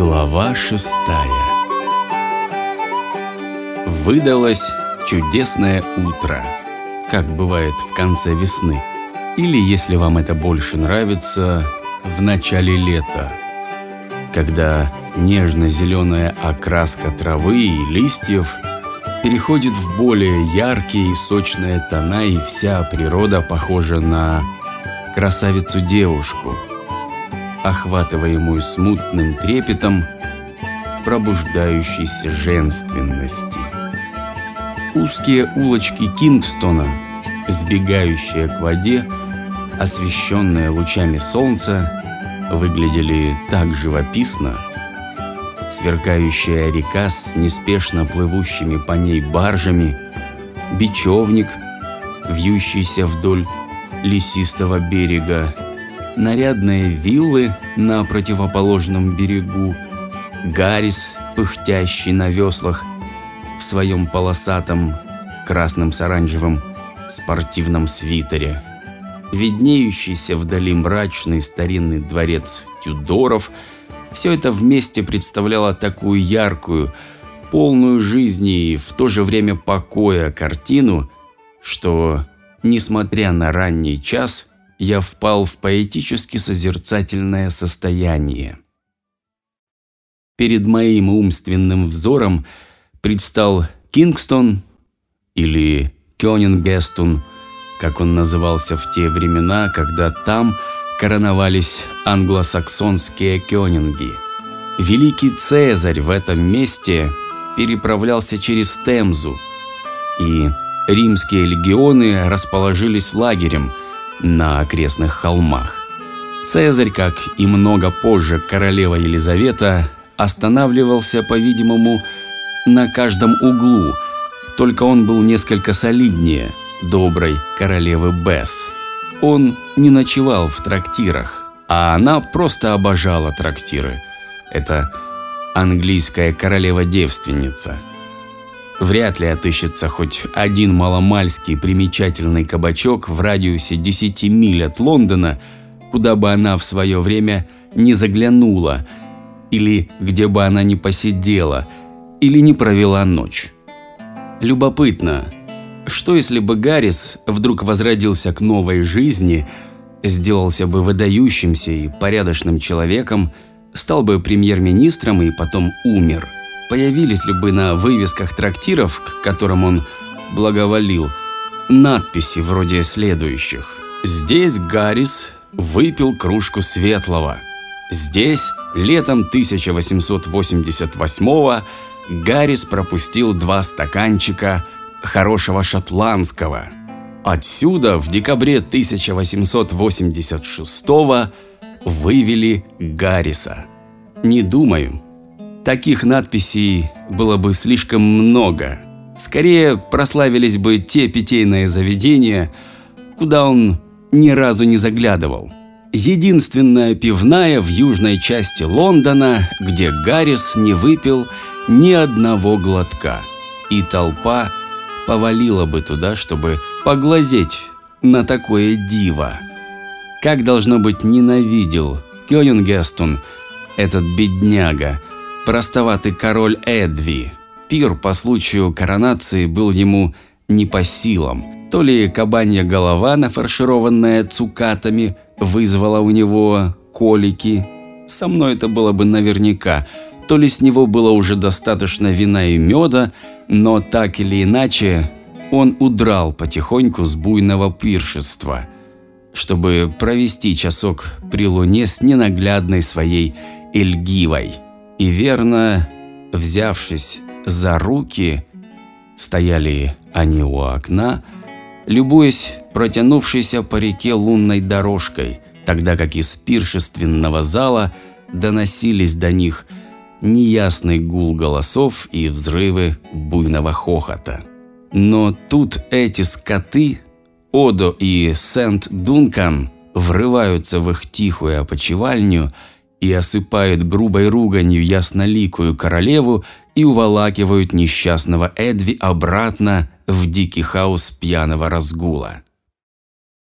Глава шестая. Выдалось чудесное утро, как бывает в конце весны, или, если вам это больше нравится, в начале лета, когда нежно-зеленая окраска травы и листьев переходит в более яркие и сочные тона, и вся природа похожа на красавицу-девушку – охватываемую смутным трепетом пробуждающейся женственности. Узкие улочки Кингстона, сбегающие к воде, освещенные лучами солнца, выглядели так живописно. Сверкающая река с неспешно плывущими по ней баржами, бечевник, вьющийся вдоль лесистого берега, нарядные виллы на противоположном берегу, Гаррис, пыхтящий на веслах в своем полосатом красном с оранжевым спортивном свитере, виднеющийся вдали мрачный старинный дворец Тюдоров, все это вместе представляло такую яркую, полную жизни и в то же время покоя картину, что, несмотря на ранний час, я впал в поэтически созерцательное состояние. Перед моим умственным взором предстал Кингстон или Кёнингестун, как он назывался в те времена, когда там короновались англосаксонские кёнинги. Великий Цезарь в этом месте переправлялся через Темзу, и римские легионы расположились лагерем – на окрестных холмах. Цезарь, как и много позже королева Елизавета, останавливался, по-видимому, на каждом углу, только он был несколько солиднее доброй королевы Бесс. Он не ночевал в трактирах, а она просто обожала трактиры. Это английская королева-девственница – Вряд ли отыщется хоть один маломальский примечательный кабачок в радиусе 10 миль от Лондона, куда бы она в свое время не заглянула, или где бы она не посидела, или не провела ночь. Любопытно, что если бы Гаррис вдруг возродился к новой жизни, сделался бы выдающимся и порядочным человеком, стал бы премьер-министром и потом умер – появились ли бы на вывесках трактиров, к которым он благоволил, надписи вроде следующих. «Здесь Гаррис выпил кружку светлого. Здесь летом 1888 Гаррис пропустил два стаканчика хорошего шотландского. Отсюда в декабре 1886 вывели Гарриса. Не думаю, Таких надписей было бы слишком много. Скорее прославились бы те питейные заведения, куда он ни разу не заглядывал. Единственная пивная в южной части Лондона, где Гаррис не выпил ни одного глотка. И толпа повалила бы туда, чтобы поглазеть на такое диво. Как должно быть ненавидел Кёнингестон, этот бедняга – простоватый король Эдви. Пир по случаю коронации был ему не по силам. То ли кабанья голова, нафаршированная цукатами, вызвала у него колики. Со мной это было бы наверняка. То ли с него было уже достаточно вина и меда, но так или иначе он удрал потихоньку с буйного пиршества, чтобы провести часок при луне с ненаглядной своей Эльгивой. И верно, взявшись за руки, стояли они у окна, любуясь протянувшейся по реке лунной дорожкой, тогда как из пиршественного зала доносились до них неясный гул голосов и взрывы буйного хохота. Но тут эти скоты, Одо и Сент-Дункан, врываются в их тихую опочивальню – и осыпают грубой руганью ясноликую королеву и уволакивают несчастного Эдви обратно в дикий хаос пьяного разгула.